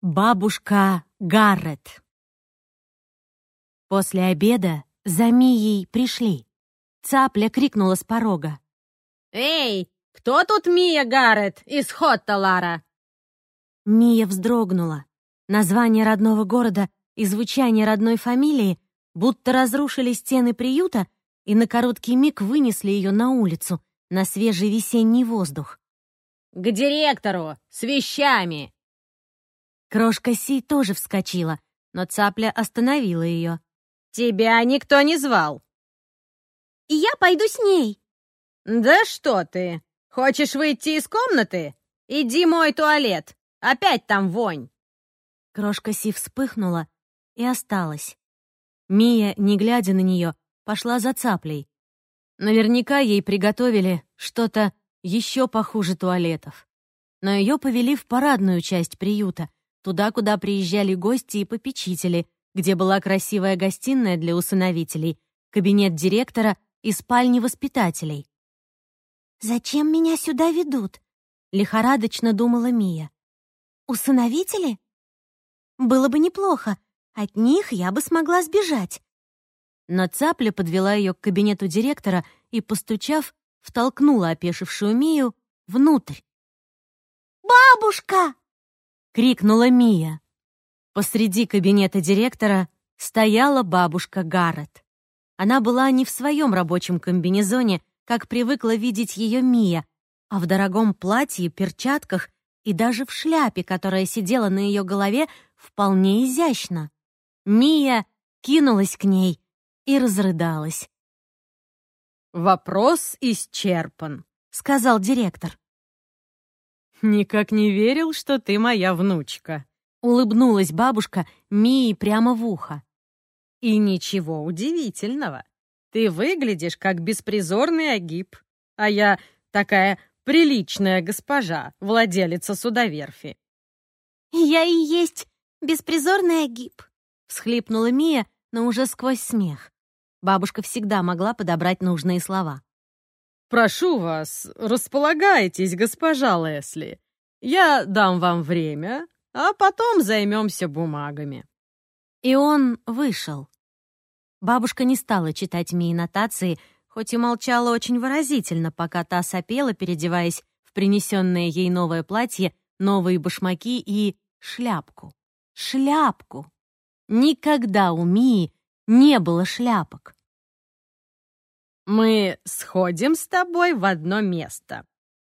Бабушка Гаррет После обеда за Мией пришли. Цапля крикнула с порога. «Эй, кто тут Мия Гаррет из Хотталара?» Мия вздрогнула. Название родного города и звучание родной фамилии будто разрушили стены приюта и на короткий миг вынесли ее на улицу, на свежий весенний воздух. «К директору! С вещами!» Крошка Си тоже вскочила, но цапля остановила ее. «Тебя никто не звал!» «Я пойду с ней!» «Да что ты! Хочешь выйти из комнаты? Иди мой туалет! Опять там вонь!» Крошка Си вспыхнула и осталась. Мия, не глядя на нее, пошла за цаплей. Наверняка ей приготовили что-то еще похуже туалетов. Но ее повели в парадную часть приюта, туда, куда приезжали гости и попечители, где была красивая гостиная для усыновителей, кабинет директора и спальни воспитателей. «Зачем меня сюда ведут?» — лихорадочно думала Мия. «Усыновители? Было бы неплохо. От них я бы смогла сбежать». Но цапля подвела ее к кабинету директора и, постучав, втолкнула опешившую Мию внутрь. «Бабушка!» — крикнула Мия. Посреди кабинета директора стояла бабушка Гаррет. Она была не в своем рабочем комбинезоне, как привыкла видеть ее Мия, а в дорогом платье, перчатках и даже в шляпе, которая сидела на ее голове вполне изящно. Мия кинулась к ней и разрыдалась. «Вопрос исчерпан», — сказал директор. «Никак не верил, что ты моя внучка», — улыбнулась бабушка Мии прямо в ухо. «И ничего удивительного. Ты выглядишь как беспризорный агиб, а я такая приличная госпожа, владелица судоверфи». «Я и есть беспризорный агиб», — всхлипнула Мия, но уже сквозь смех. Бабушка всегда могла подобрать нужные слова. «Прошу вас, располагайтесь, госпожа Лесли. Я дам вам время, а потом займемся бумагами». И он вышел. Бабушка не стала читать Мии нотации, хоть и молчала очень выразительно, пока та сопела, переодеваясь в принесенное ей новое платье, новые башмаки и шляпку. Шляпку! Никогда у Мии не было шляпок. «Мы сходим с тобой в одно место.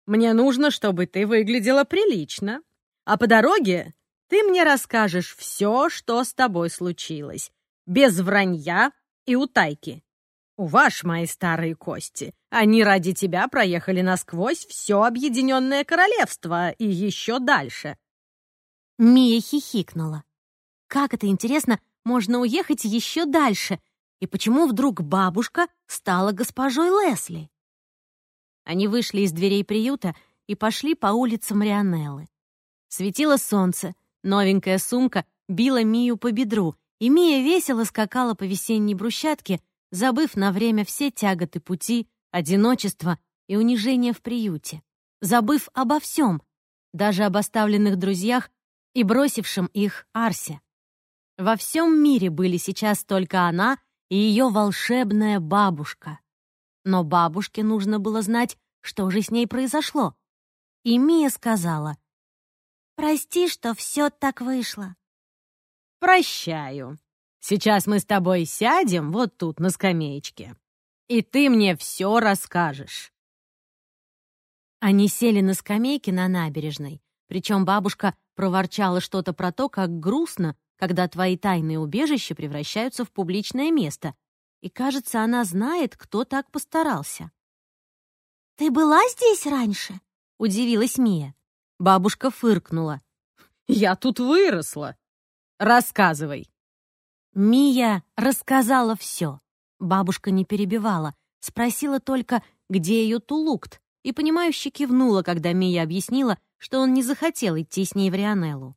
Мне нужно, чтобы ты выглядела прилично, а по дороге ты мне расскажешь все, что с тобой случилось, без вранья и утайки. Уваж мои старые кости. Они ради тебя проехали насквозь все Объединенное Королевство и еще дальше». Мия хихикнула. «Как это интересно, можно уехать еще дальше. И почему вдруг бабушка стала госпожой Лесли? Они вышли из дверей приюта и пошли по улицам Рионеллы. Светило солнце, новенькая сумка била Мию по бедру, и Мия весело скакала по весенней брусчатке, забыв на время все тяготы пути, одиночество и унижение в приюте, забыв обо всем, даже об оставленных друзьях и бросившем их Арсе. Во всем мире были сейчас только она и ее волшебная бабушка. Но бабушке нужно было знать, что же с ней произошло. И Мия сказала, «Прости, что все так вышло». «Прощаю. Сейчас мы с тобой сядем вот тут, на скамеечке, и ты мне все расскажешь». Они сели на скамейке на набережной, причем бабушка проворчала что-то про то, как грустно, когда твои тайные убежища превращаются в публичное место. И, кажется, она знает, кто так постарался. «Ты была здесь раньше?» — удивилась Мия. Бабушка фыркнула. «Я тут выросла. Рассказывай». Мия рассказала все. Бабушка не перебивала, спросила только, где ее тулукт, и, понимающе кивнула, когда Мия объяснила, что он не захотел идти с ней в Рионеллу.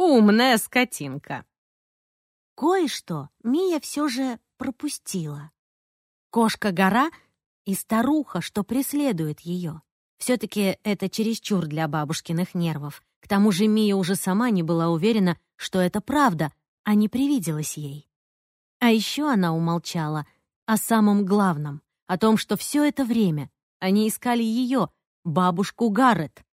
Умная скотинка. Кое-что Мия все же пропустила. Кошка-гора и старуха, что преследует ее. Все-таки это чересчур для бабушкиных нервов. К тому же Мия уже сама не была уверена, что это правда, а не привиделось ей. А еще она умолчала о самом главном, о том, что все это время они искали ее, бабушку Гаррет.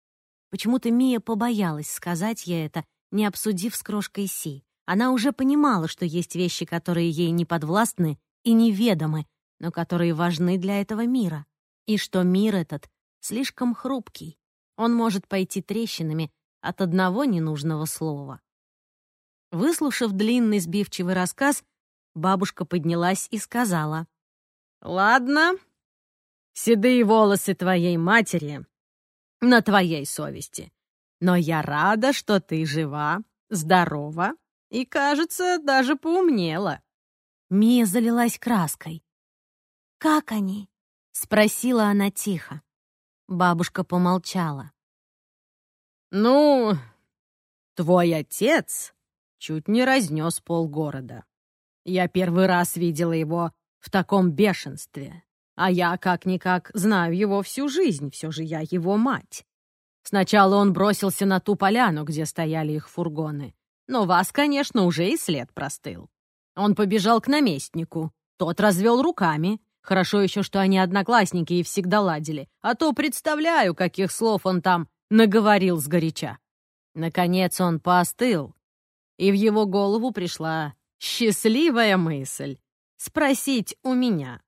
Почему-то Мия побоялась сказать ей это, не обсудив с крошкой Си. Она уже понимала, что есть вещи, которые ей не подвластны и неведомы, но которые важны для этого мира. И что мир этот слишком хрупкий. Он может пойти трещинами от одного ненужного слова. Выслушав длинный сбивчивый рассказ, бабушка поднялась и сказала. «Ладно, седые волосы твоей матери на твоей совести. Но я рада, что ты жива, здорова и, кажется, даже поумнела». Мия залилась краской. «Как они?» — спросила она тихо. Бабушка помолчала. «Ну, твой отец чуть не разнес полгорода. Я первый раз видела его в таком бешенстве, а я как-никак знаю его всю жизнь, все же я его мать. Сначала он бросился на ту поляну, где стояли их фургоны, но вас, конечно, уже и след простыл. Он побежал к наместнику, тот развел руками, Хорошо еще, что они одноклассники и всегда ладили, а то представляю, каких слов он там наговорил сгоряча. Наконец он поостыл, и в его голову пришла счастливая мысль — спросить у меня.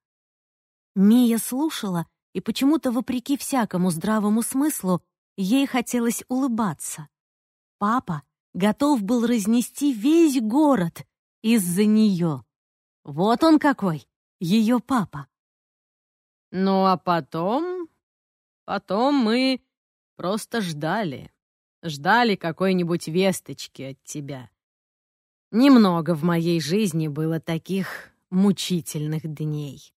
Мия слушала, и почему-то, вопреки всякому здравому смыслу, ей хотелось улыбаться. Папа готов был разнести весь город из-за нее. Вот он какой! ее папа. Ну а потом... Потом мы просто ждали. Ждали какой-нибудь весточки от тебя. Немного в моей жизни было таких мучительных дней.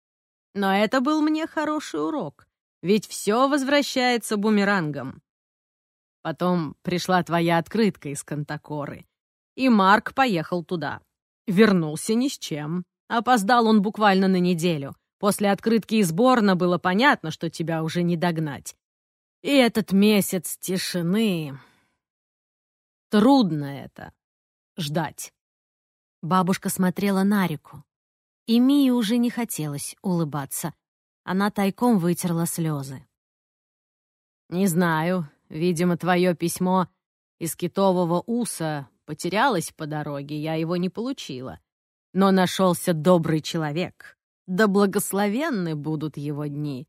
Но это был мне хороший урок, ведь все возвращается бумерангом. Потом пришла твоя открытка из Кантакоры, и Марк поехал туда. Вернулся ни с чем. Опоздал он буквально на неделю. После открытки из Борна было понятно, что тебя уже не догнать. И этот месяц тишины... Трудно это — ждать. Бабушка смотрела на реку. И Мии уже не хотелось улыбаться. Она тайком вытерла слезы. «Не знаю. Видимо, твое письмо из китового уса потерялось по дороге, я его не получила. Но нашелся добрый человек. Да благословенны будут его дни.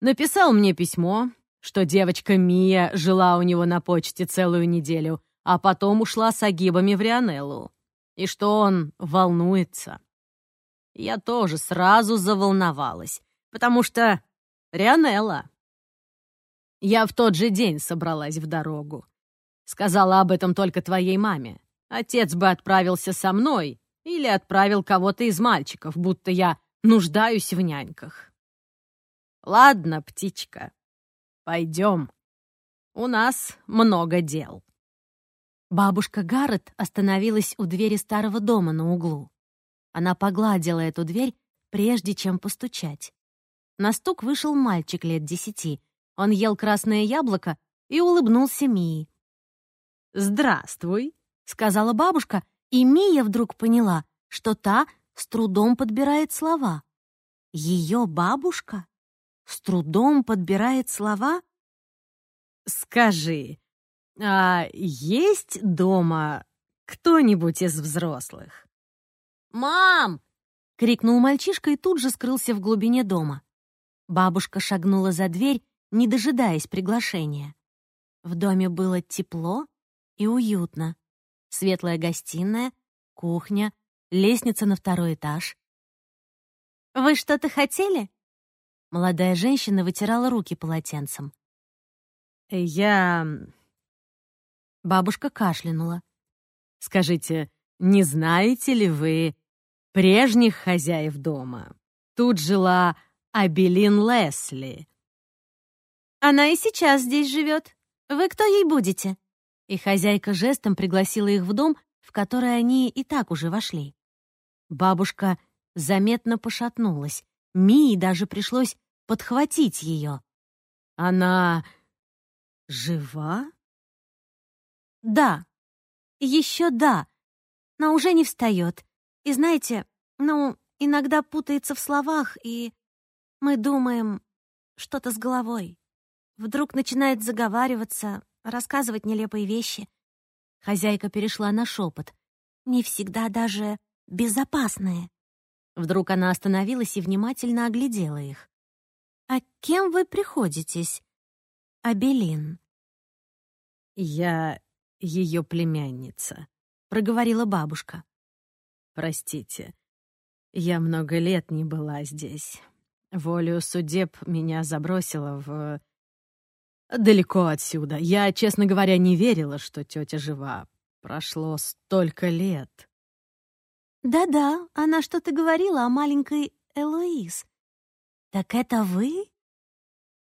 Написал мне письмо, что девочка Мия жила у него на почте целую неделю, а потом ушла с агибами в Рионеллу, и что он волнуется. Я тоже сразу заволновалась, потому что Рионелла. Я в тот же день собралась в дорогу. Сказала об этом только твоей маме. Отец бы отправился со мной, или отправил кого-то из мальчиков, будто я нуждаюсь в няньках. Ладно, птичка, пойдем. У нас много дел. Бабушка Гаррет остановилась у двери старого дома на углу. Она погладила эту дверь, прежде чем постучать. На стук вышел мальчик лет десяти. Он ел красное яблоко и улыбнулся Мии. «Здравствуй», — сказала бабушка и Мия вдруг поняла, что та с трудом подбирает слова. Ее бабушка с трудом подбирает слова? «Скажи, а есть дома кто-нибудь из взрослых?» «Мам!» — крикнул мальчишка и тут же скрылся в глубине дома. Бабушка шагнула за дверь, не дожидаясь приглашения. В доме было тепло и уютно светлая гостиная, кухня, лестница на второй этаж. «Вы что-то хотели?» Молодая женщина вытирала руки полотенцем. «Я...» Бабушка кашлянула. «Скажите, не знаете ли вы прежних хозяев дома? Тут жила Абелин Лесли». «Она и сейчас здесь живет. Вы кто ей будете?» и хозяйка жестом пригласила их в дом, в который они и так уже вошли. Бабушка заметно пошатнулась. Мии даже пришлось подхватить ее. «Она жива?» Да. Еще да. Но уже не встает. И знаете, ну, иногда путается в словах, и мы думаем что-то с головой. Вдруг начинает заговариваться, рассказывать нелепые вещи. Хозяйка перешла на шепот. Не всегда даже безопасные. Вдруг она остановилась и внимательно оглядела их. «А кем вы приходитесь?» «Абелин». «Я ее племянница», — проговорила бабушка. «Простите, я много лет не была здесь. Волю судеб меня забросила в... Далеко отсюда. Я, честно говоря, не верила, что тетя жива. Прошло столько лет. «Да-да, она что-то говорила о маленькой Элоиз. Так это вы?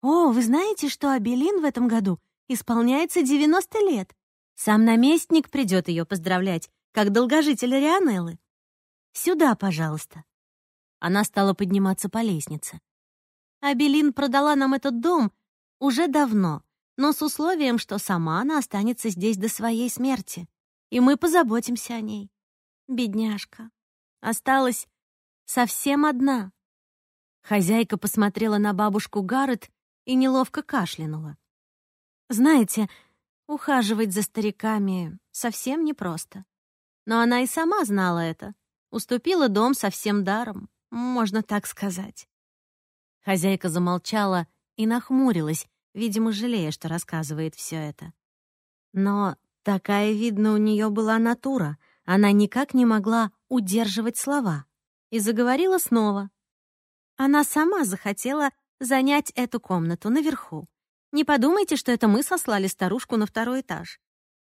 О, вы знаете, что Абелин в этом году исполняется 90 лет? Сам наместник придет ее поздравлять, как долгожитель Рианеллы. Сюда, пожалуйста». Она стала подниматься по лестнице. Абелин продала нам этот дом уже давно, но с условием, что сама она останется здесь до своей смерти, и мы позаботимся о ней. Бедняжка. Осталась совсем одна. Хозяйка посмотрела на бабушку Гаррет и неловко кашлянула. Знаете, ухаживать за стариками совсем непросто. Но она и сама знала это. Уступила дом совсем даром, можно так сказать. Хозяйка замолчала и нахмурилась, видимо, жалея, что рассказывает все это. Но такая, видно, у нее была натура — она никак не могла удерживать слова и заговорила снова. Она сама захотела занять эту комнату наверху. Не подумайте, что это мы сослали старушку на второй этаж.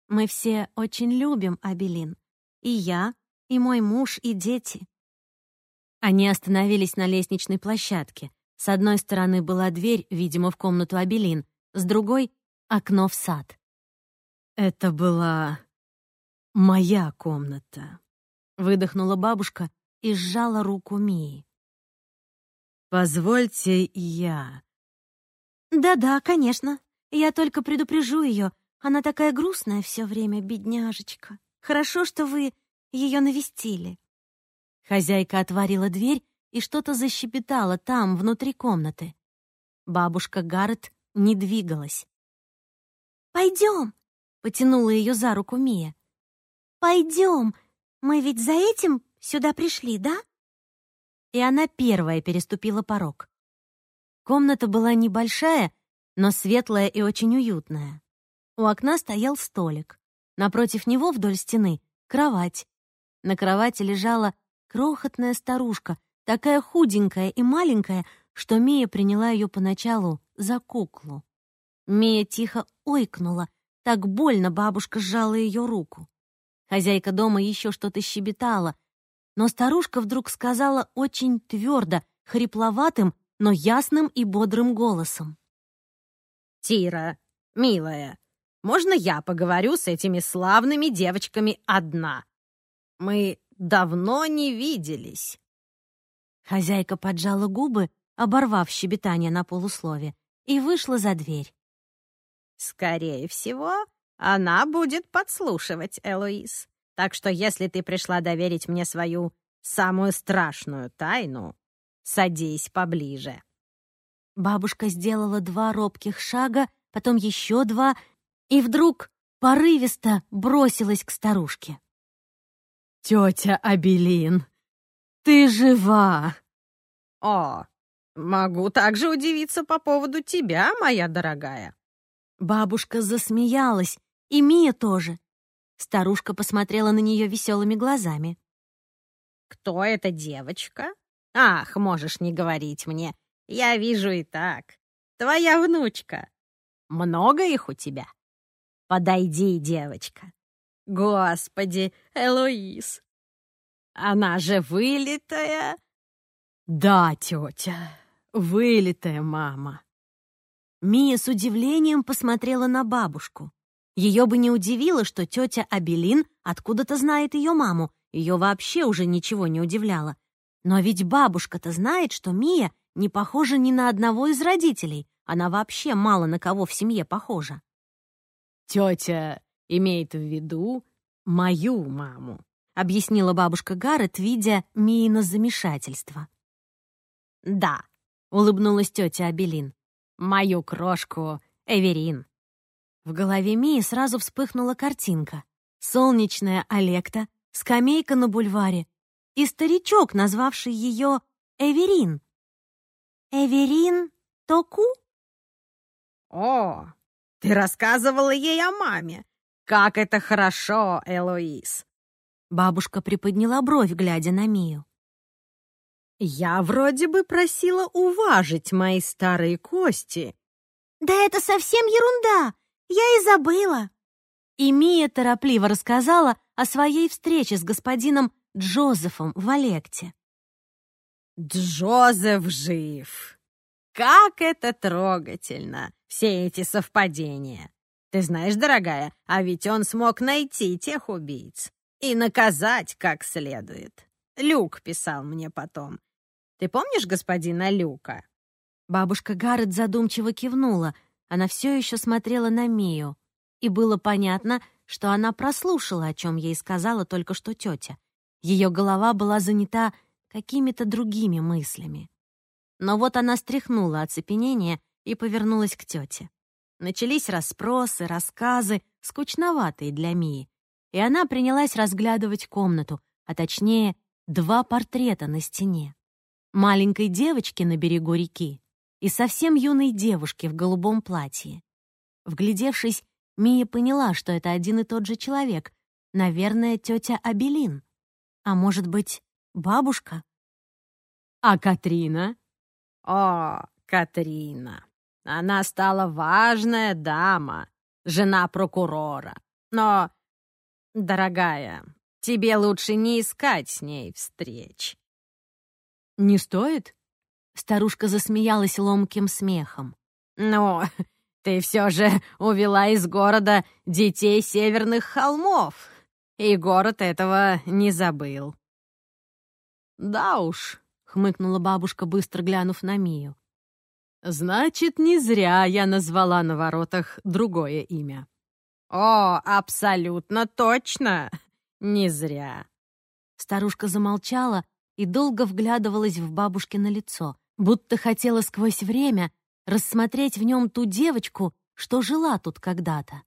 Мы все очень любим Абелин. И я, и мой муж, и дети. Они остановились на лестничной площадке. С одной стороны была дверь, видимо, в комнату Абелин, с другой — окно в сад. Это была «Моя комната», — выдохнула бабушка и сжала руку Мии. «Позвольте я». «Да-да, конечно. Я только предупрежу ее. Она такая грустная все время, бедняжечка. Хорошо, что вы ее навестили». Хозяйка отворила дверь и что-то защепетала там, внутри комнаты. Бабушка Гаррет не двигалась. «Пойдем!» — потянула ее за руку Мия. Пойдем, мы ведь за этим сюда пришли, да?» И она первая переступила порог. Комната была небольшая, но светлая и очень уютная. У окна стоял столик. Напротив него вдоль стены — кровать. На кровати лежала крохотная старушка, такая худенькая и маленькая, что Мия приняла ее поначалу за куклу. Мия тихо ойкнула, так больно бабушка сжала ее руку. Хозяйка дома еще что-то щебетала, но старушка вдруг сказала очень твердо, хрипловатым, но ясным и бодрым голосом. «Тира, милая, можно я поговорю с этими славными девочками одна? Мы давно не виделись». Хозяйка поджала губы, оборвав щебетание на полуслове, и вышла за дверь. «Скорее всего, она будет подслушивать, Элоиз. Так что если ты пришла доверить мне свою самую страшную тайну, садись поближе». Бабушка сделала два робких шага, потом еще два, и вдруг порывисто бросилась к старушке. «Тетя Абелин, ты жива!» «О, могу также удивиться по поводу тебя, моя дорогая!» Бабушка засмеялась, и Мия тоже. Старушка посмотрела на нее веселыми глазами. «Кто эта девочка? Ах, можешь не говорить мне. Я вижу и так. Твоя внучка. Много их у тебя? Подойди, девочка. Господи, Элоиз. Она же вылитая. Да, тетя, вылитая мама. Мия с удивлением посмотрела на бабушку. Ее бы не удивило, что тетя Абелин откуда-то знает ее маму, ее вообще уже ничего не удивляло. Но ведь бабушка-то знает, что Мия не похожа ни на одного из родителей, она вообще мало на кого в семье похожа. «Тетя имеет в виду мою маму», — объяснила бабушка Гаррет, видя Миина замешательство. «Да», — улыбнулась тетя Абелин. «Мою крошку Эверин». В голове Мии сразу вспыхнула картинка. Солнечная Олекта, скамейка на бульваре и старичок, назвавший ее Эверин. Эверин Току? О, ты рассказывала ей о маме. Как это хорошо, Элоиз. Бабушка приподняла бровь, глядя на Мию. Я вроде бы просила уважить мои старые кости. Да это совсем ерунда. Я и забыла. И Мия торопливо рассказала о своей встрече с господином Джозефом в Олекте. Джозеф жив. Как это трогательно, все эти совпадения. Ты знаешь, дорогая, а ведь он смог найти тех убийц и наказать как следует. Люк писал мне потом. Ты помнишь господина Люка?» Бабушка Гаррет задумчиво кивнула. Она все еще смотрела на Мию. И было понятно, что она прослушала, о чем ей сказала только что тетя. Ее голова была занята какими-то другими мыслями. Но вот она стряхнула оцепенение и повернулась к тете. Начались расспросы, рассказы, скучноватые для Мии. И она принялась разглядывать комнату, а точнее, два портрета на стене. Маленькой девочки на берегу реки и совсем юной девушки в голубом платье. Вглядевшись, Мия поняла, что это один и тот же человек. Наверное, тетя Абелин. А может быть, бабушка? А Катрина? О, Катрина. Она стала важная дама, жена прокурора. Но, дорогая, тебе лучше не искать с ней встреч. «Не стоит?» Старушка засмеялась ломким смехом. «Ну, ты все же увела из города детей северных холмов, и город этого не забыл». «Да уж», — хмыкнула бабушка, быстро глянув на Мию. «Значит, не зря я назвала на воротах другое имя». «О, абсолютно точно, не зря». Старушка замолчала и долго вглядывалась в бабушкино лицо, будто хотела сквозь время рассмотреть в нем ту девочку, что жила тут когда-то.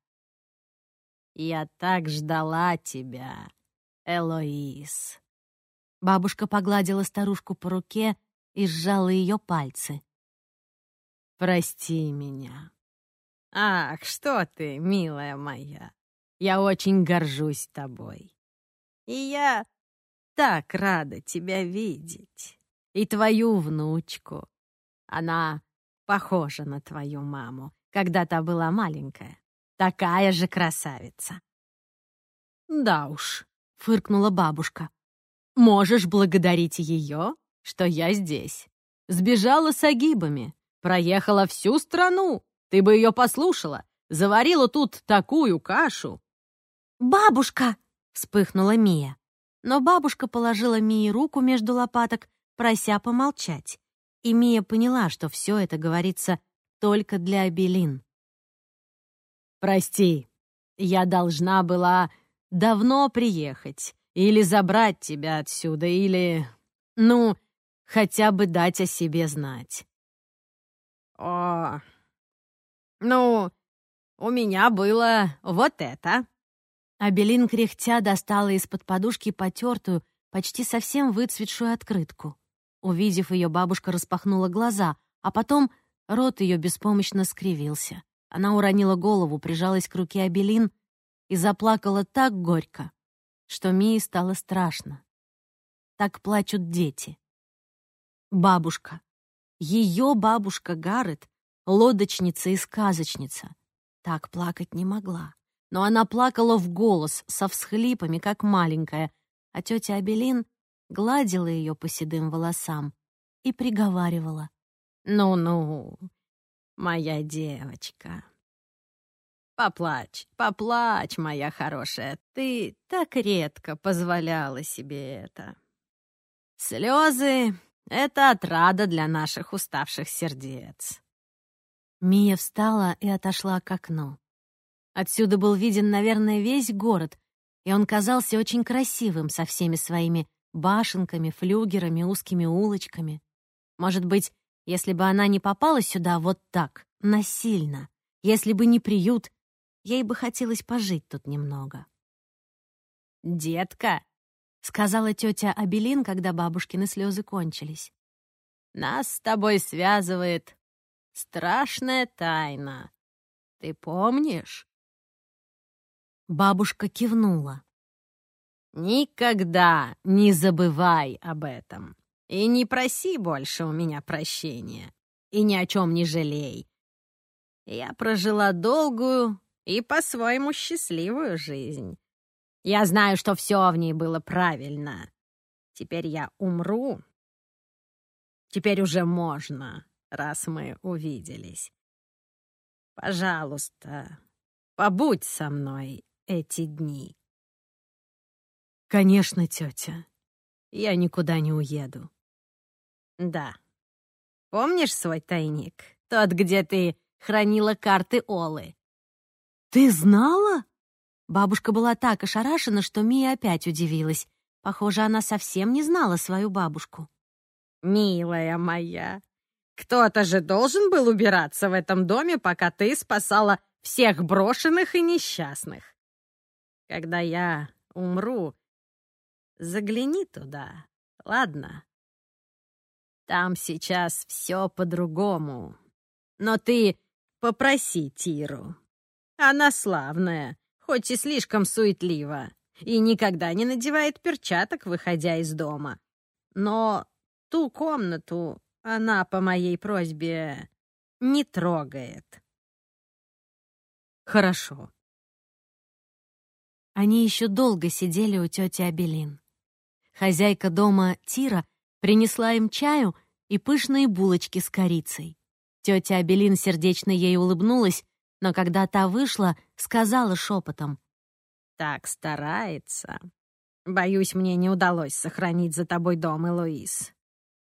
«Я так ждала тебя, Элоиз». Бабушка погладила старушку по руке и сжала ее пальцы. «Прости меня». «Ах, что ты, милая моя, я очень горжусь тобой. И я так рада тебя видеть. И твою внучку. Она похожа на твою маму, когда та была маленькая. Такая же красавица. Да уж, фыркнула бабушка. Можешь благодарить ее, что я здесь. Сбежала с агибами, проехала всю страну. Ты бы ее послушала. Заварила тут такую кашу. «Бабушка!» — вспыхнула Мия. Но бабушка положила Мии руку между лопаток, прося помолчать и Мия поняла, что все это говорится только для Абелин. «Прости, я должна была давно приехать, или забрать тебя отсюда, или, ну, хотя бы дать о себе знать». «О, ну, у меня было вот это». Абелин кряхтя достала из-под подушки потертую, почти совсем выцветшую открытку. Увидев ее, бабушка распахнула глаза, а потом рот ее беспомощно скривился. Она уронила голову, прижалась к руке Абелин и заплакала так горько, что Мии стало страшно. Так плачут дети. Бабушка. Ее бабушка Гаррет, лодочница и сказочница, так плакать не могла. Но она плакала в голос, со всхлипами, как маленькая, а тетя Абелин гладила ее по седым волосам и приговаривала. «Ну-ну, моя девочка, поплачь, поплачь, моя хорошая, ты так редко позволяла себе это. Слезы — это отрада для наших уставших сердец». Мия встала и отошла к окну. Отсюда был виден, наверное, весь город, и он казался очень красивым со всеми своими башенками, флюгерами, узкими улочками. Может быть, если бы она не попала сюда вот так, насильно, если бы не приют, ей бы хотелось пожить тут немного. «Детка», — сказала тетя Абелин, когда бабушкины слезы кончились, «нас с тобой связывает страшная тайна. Ты помнишь?» Бабушка кивнула. «Никогда не забывай об этом. И не проси больше у меня прощения. И ни о чем не жалей. Я прожила долгую и по-своему счастливую жизнь. Я знаю, что все в ней было правильно. Теперь я умру. Теперь уже можно, раз мы увиделись. Пожалуйста, побудь со мной эти дни. Конечно, тетя. Я никуда не уеду. Да. Помнишь свой тайник? Тот, где ты хранила карты Олы. Ты знала? Бабушка была так ошарашена, что Мия опять удивилась. Похоже, она совсем не знала свою бабушку. «Милая моя, кто-то же должен был убираться в этом доме, пока ты спасала всех брошенных и несчастных. Когда я умру, загляни туда, ладно? Там сейчас все по-другому. Но ты попроси Тиру. Она славная, хоть и слишком суетлива, и никогда не надевает перчаток, выходя из дома. Но ту комнату она по моей просьбе не трогает. Хорошо. Они еще долго сидели у тети Абелин. Хозяйка дома Тира принесла им чаю и пышные булочки с корицей. Тетя Абелин сердечно ей улыбнулась, но когда та вышла, сказала шепотом. «Так старается. Боюсь, мне не удалось сохранить за тобой дом, Элоиз.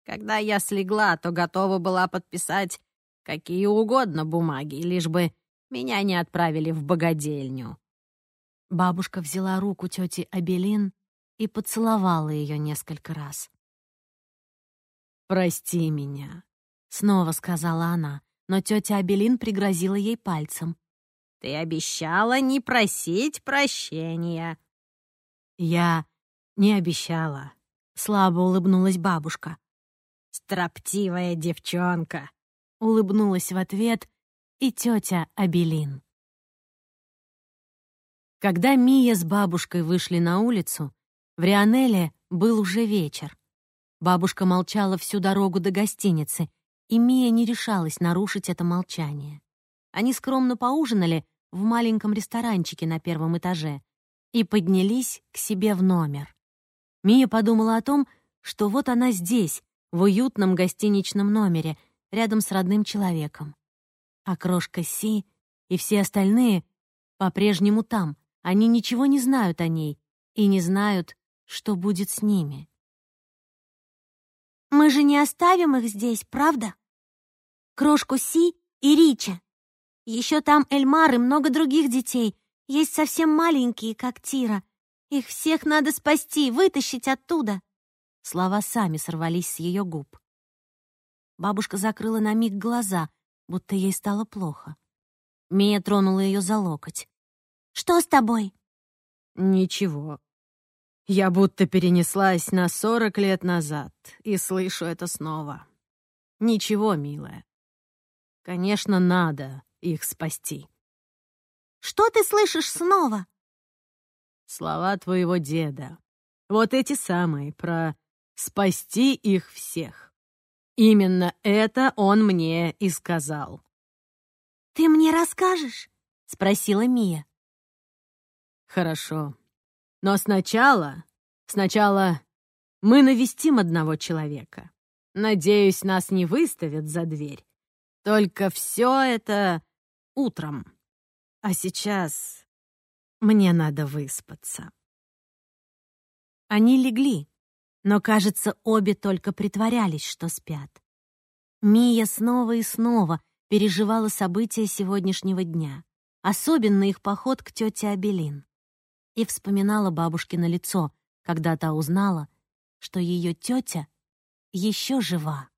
Когда я слегла, то готова была подписать какие угодно бумаги, лишь бы меня не отправили в богадельню». Бабушка взяла руку тети Абелин и поцеловала ее несколько раз. «Прости меня», — снова сказала она, но тетя Абелин пригрозила ей пальцем. «Ты обещала не просить прощения». «Я не обещала», — слабо улыбнулась бабушка. «Строптивая девчонка!» — улыбнулась в ответ и тетя Абелин. Когда Мия с бабушкой вышли на улицу, в Рионеле был уже вечер. Бабушка молчала всю дорогу до гостиницы, и Мия не решалась нарушить это молчание. Они скромно поужинали в маленьком ресторанчике на первом этаже и поднялись к себе в номер. Мия подумала о том, что вот она здесь, в уютном гостиничном номере, рядом с родным человеком. А крошка Си и все остальные по-прежнему там. Они ничего не знают о ней и не знают, что будет с ними. «Мы же не оставим их здесь, правда? Крошку Си и Рича. Еще там Эльмар и много других детей. Есть совсем маленькие, как Тира. Их всех надо спасти, вытащить оттуда. Слова сами сорвались с ее губ. Бабушка закрыла на миг глаза, будто ей стало плохо. Мия тронула ее за локоть. «Что с тобой?» «Ничего. Я будто перенеслась на сорок лет назад и слышу это снова. Ничего, милая. Конечно, надо их спасти». «Что ты слышишь снова?» «Слова твоего деда. Вот эти самые, про спасти их всех. Именно это он мне и сказал. «Ты мне расскажешь?» — спросила Мия. «Хорошо. Но сначала... Сначала мы навестим одного человека. Надеюсь, нас не выставят за дверь. Только все это утром. А сейчас мне надо выспаться». Они легли, но, кажется, обе только притворялись, что спят. Мия снова и снова переживала события сегодняшнего дня. особенно их поход к тете Абелин. И вспоминала бабушкино лицо, когда та узнала, что ее тетя еще жива.